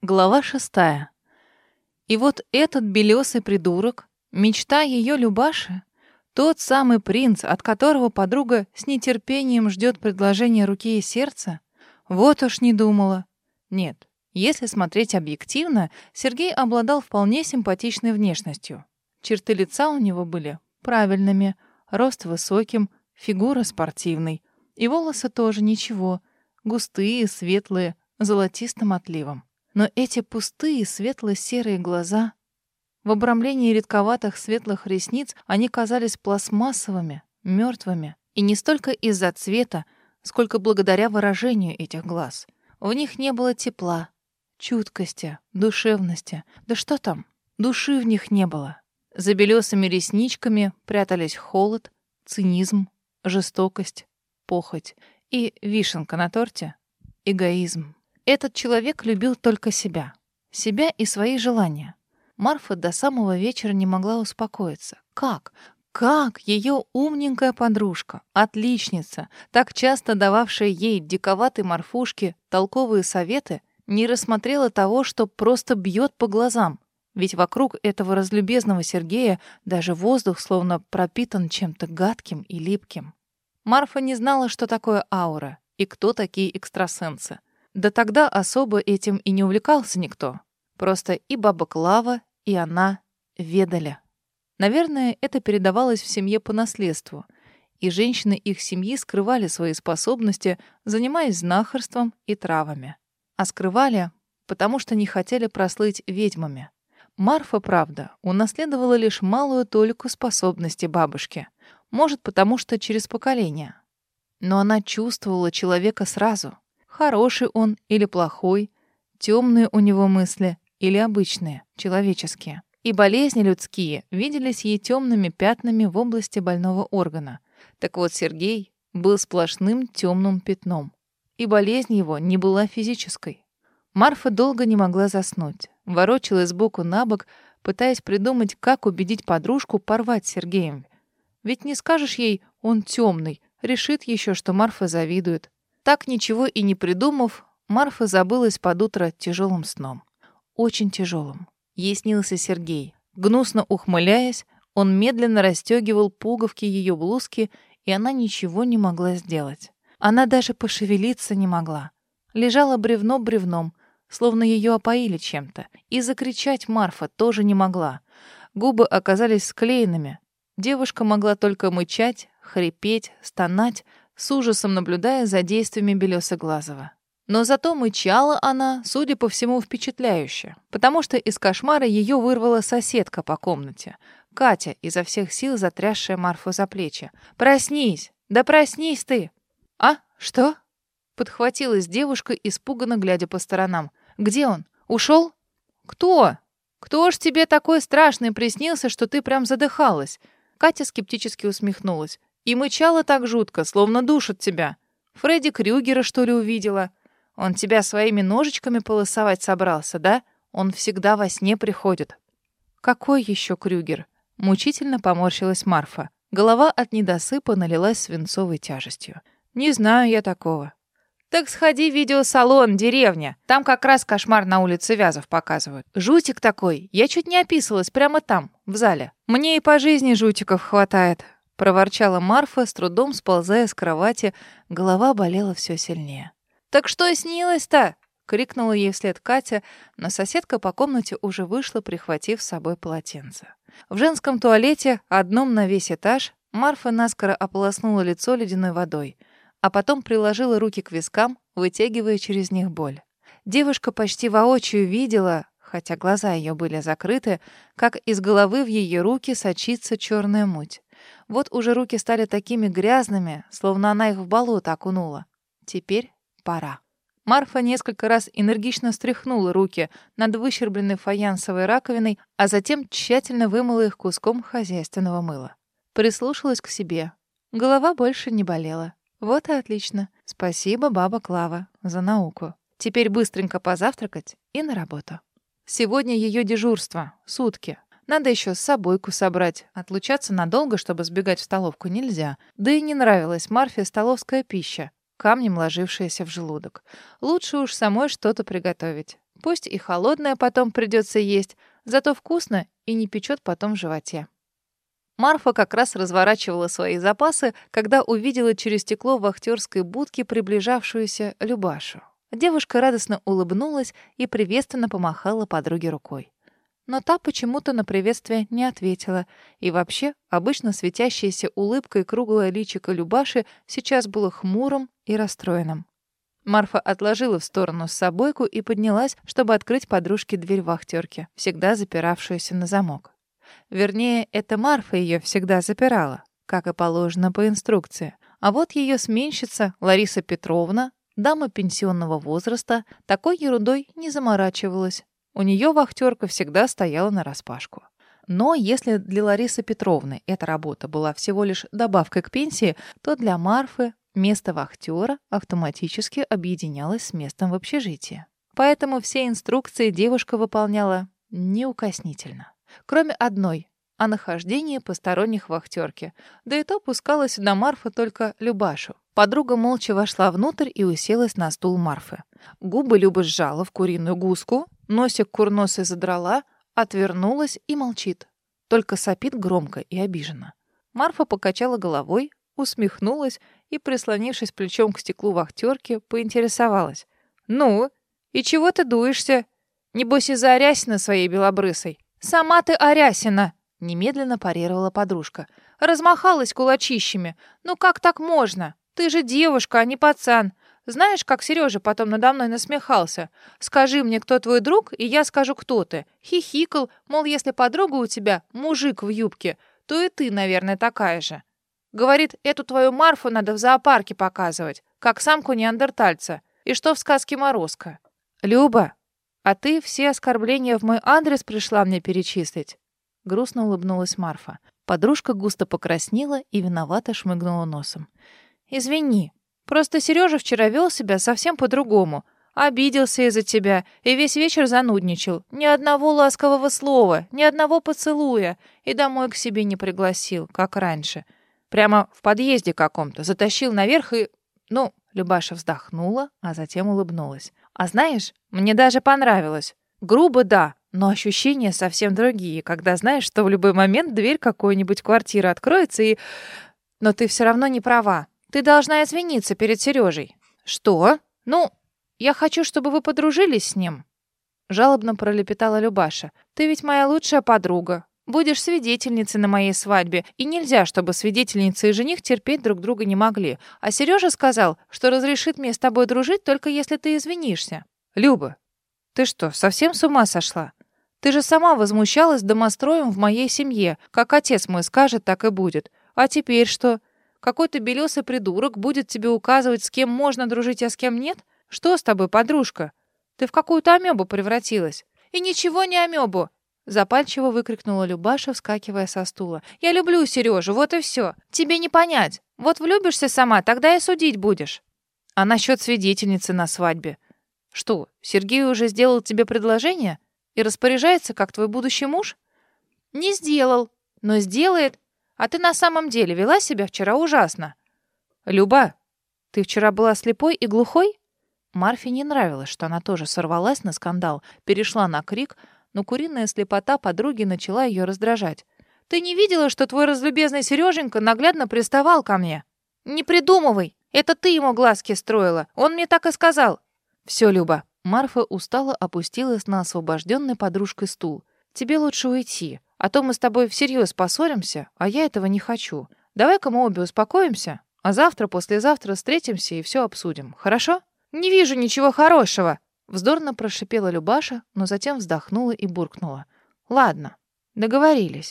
Глава шестая. И вот этот белесый придурок, мечта ее Любаши, тот самый принц, от которого подруга с нетерпением ждет предложения руки и сердца, вот уж не думала. Нет, если смотреть объективно, Сергей обладал вполне симпатичной внешностью. Черты лица у него были правильными, рост высоким, фигура спортивной. И волосы тоже ничего, густые, светлые, золотистым отливом. Но эти пустые светло-серые глаза, в обрамлении редковатых светлых ресниц, они казались пластмассовыми, мертвыми. И не столько из-за цвета, сколько благодаря выражению этих глаз. В них не было тепла, чуткости, душевности. Да что там, души в них не было. За белесыми ресничками прятались холод, цинизм, жестокость, похоть и вишенка на торте — эгоизм. Этот человек любил только себя. Себя и свои желания. Марфа до самого вечера не могла успокоиться. Как? Как ее умненькая подружка, отличница, так часто дававшая ей диковатой Марфушке толковые советы, не рассмотрела того, что просто бьет по глазам? Ведь вокруг этого разлюбезного Сергея даже воздух словно пропитан чем-то гадким и липким. Марфа не знала, что такое аура и кто такие экстрасенсы. Да тогда особо этим и не увлекался никто. Просто и баба Клава, и она ведали. Наверное, это передавалось в семье по наследству, и женщины их семьи скрывали свои способности, занимаясь знахарством и травами. А скрывали, потому что не хотели прослыть ведьмами. Марфа, правда, унаследовала лишь малую толику способностей бабушки. Может, потому что через поколение. Но она чувствовала человека сразу — Хороший он или плохой, темные у него мысли или обычные, человеческие. И болезни людские виделись ей темными пятнами в области больного органа. Так вот, Сергей был сплошным темным пятном. И болезнь его не была физической. Марфа долго не могла заснуть. Ворочалась сбоку на бок, пытаясь придумать, как убедить подружку порвать с Сергеем. Ведь не скажешь ей «он темный», решит еще, что Марфа завидует. Так ничего и не придумав, Марфа забылась под утро тяжелым сном. Очень тяжелым. Ей снился Сергей. Гнусно ухмыляясь, он медленно расстегивал пуговки ее блузки, и она ничего не могла сделать. Она даже пошевелиться не могла. Лежала бревно бревном, словно ее опоили чем-то. И закричать Марфа тоже не могла. Губы оказались склеенными. Девушка могла только мычать, хрипеть, стонать, с ужасом наблюдая за действиями Белесоглазого. Но зато мычала она, судя по всему, впечатляюще, потому что из кошмара ее вырвала соседка по комнате. Катя, изо всех сил затрясшая Марфу за плечи. «Проснись! Да проснись ты!» «А? Что?» Подхватилась девушка, испуганно глядя по сторонам. «Где он? Ушел?» «Кто? Кто ж тебе такой страшный приснился, что ты прям задыхалась?» Катя скептически усмехнулась. И мычала так жутко, словно душит тебя. Фредди Крюгера, что ли, увидела? Он тебя своими ножичками полосовать собрался, да? Он всегда во сне приходит. Какой еще Крюгер? Мучительно поморщилась Марфа. Голова от недосыпа налилась свинцовой тяжестью. Не знаю я такого. Так сходи в видеосалон, деревня. Там как раз кошмар на улице Вязов показывают. Жутик такой. Я чуть не описывалась прямо там, в зале. Мне и по жизни жутиков хватает проворчала Марфа, с трудом сползая с кровати, голова болела все сильнее. «Так что снилось-то?» — крикнула ей вслед Катя, но соседка по комнате уже вышла, прихватив с собой полотенце. В женском туалете, одном на весь этаж, Марфа наскоро ополоснула лицо ледяной водой, а потом приложила руки к вискам, вытягивая через них боль. Девушка почти воочию видела, хотя глаза ее были закрыты, как из головы в ее руки сочится черная муть. Вот уже руки стали такими грязными, словно она их в болото окунула. Теперь пора. Марфа несколько раз энергично стряхнула руки над выщербленной фаянсовой раковиной, а затем тщательно вымыла их куском хозяйственного мыла. Прислушалась к себе. Голова больше не болела. Вот и отлично. Спасибо, баба Клава, за науку. Теперь быстренько позавтракать и на работу. Сегодня ее дежурство. Сутки. Надо еще с собойку собрать. Отлучаться надолго, чтобы сбегать в столовку, нельзя. Да и не нравилась Марфе столовская пища, камнем ложившаяся в желудок. Лучше уж самой что-то приготовить. Пусть и холодное потом придется есть, зато вкусно и не печет потом в животе. Марфа как раз разворачивала свои запасы, когда увидела через стекло вахтерской будки приближавшуюся Любашу. Девушка радостно улыбнулась и приветственно помахала подруге рукой. Но та почему-то на приветствие не ответила, и вообще обычно светящаяся улыбкой круглое личико Любаши сейчас было хмурым и расстроенным. Марфа отложила в сторону собойку и поднялась, чтобы открыть подружке дверь вахтерки, всегда запиравшуюся на замок. Вернее, это Марфа ее всегда запирала, как и положено по инструкции. А вот ее сменщица Лариса Петровна, дама пенсионного возраста, такой ерундой не заморачивалась. У нее вахтерка всегда стояла на распашку. Но если для Ларисы Петровны эта работа была всего лишь добавкой к пенсии, то для Марфы место вахтера автоматически объединялось с местом в общежитии. Поэтому все инструкции девушка выполняла неукоснительно. Кроме одной — о нахождении посторонних вахтерки. Да и то пускалась на Марфа только Любашу. Подруга молча вошла внутрь и уселась на стул Марфы. Губы Люба сжала в куриную гуску, носик курносый задрала, отвернулась и молчит. Только сопит громко и обиженно. Марфа покачала головой, усмехнулась и, прислонившись плечом к стеклу вахтерки, поинтересовалась. «Ну, и чего ты дуешься? Небось, из-за Арясина своей белобрысой?» «Сама ты Арясина!» — немедленно парировала подружка. «Размахалась кулачищами. Ну как так можно? Ты же девушка, а не пацан. Знаешь, как Сережа потом надо мной насмехался? Скажи мне, кто твой друг, и я скажу, кто ты. Хихикал, мол, если подруга у тебя мужик в юбке, то и ты, наверное, такая же. Говорит, эту твою Марфу надо в зоопарке показывать, как самку неандертальца. И что в сказке Морозко? Люба, а ты все оскорбления в мой адрес пришла мне перечислить. Грустно улыбнулась Марфа. Подружка густо покраснела и виновато шмыгнула носом. «Извини. Просто Сережа вчера вел себя совсем по-другому. Обиделся из-за тебя и весь вечер занудничал. Ни одного ласкового слова, ни одного поцелуя. И домой к себе не пригласил, как раньше. Прямо в подъезде каком-то. Затащил наверх и... Ну, Любаша вздохнула, а затем улыбнулась. А знаешь, мне даже понравилось. Грубо, да, но ощущения совсем другие, когда знаешь, что в любой момент дверь какой-нибудь квартиры откроется и... Но ты все равно не права. Ты должна извиниться перед Сережей. Что? Ну, я хочу, чтобы вы подружились с ним. Жалобно пролепетала Любаша. Ты ведь моя лучшая подруга. Будешь свидетельницей на моей свадьбе, и нельзя, чтобы свидетельница и жених терпеть друг друга не могли. А Сережа сказал, что разрешит мне с тобой дружить, только если ты извинишься. Люба, ты что, совсем с ума сошла? Ты же сама возмущалась домостроем в моей семье. Как отец мой скажет, так и будет. А теперь что? Какой-то белесый придурок будет тебе указывать, с кем можно дружить, а с кем нет? Что с тобой, подружка? Ты в какую-то амебу превратилась. И ничего не амебу. Запальчиво выкрикнула Любаша, вскакивая со стула. «Я люблю Сережу, вот и все. Тебе не понять. Вот влюбишься сама, тогда и судить будешь». «А насчет свидетельницы на свадьбе? Что, Сергей уже сделал тебе предложение и распоряжается, как твой будущий муж?» «Не сделал, но сделает. А ты на самом деле вела себя вчера ужасно». «Люба, ты вчера была слепой и глухой?» Марфе не нравилось, что она тоже сорвалась на скандал, перешла на крик — но куриная слепота подруги начала ее раздражать. «Ты не видела, что твой разлюбезный Сереженька наглядно приставал ко мне?» «Не придумывай! Это ты ему глазки строила! Он мне так и сказал!» «Все, Люба!» Марфа устало опустилась на освобожденный подружкой стул. «Тебе лучше уйти, а то мы с тобой всерьез поссоримся, а я этого не хочу. Давай-ка мы обе успокоимся, а завтра, послезавтра встретимся и все обсудим, хорошо?» «Не вижу ничего хорошего!» Вздорно прошипела Любаша, но затем вздохнула и буркнула. «Ладно, договорились.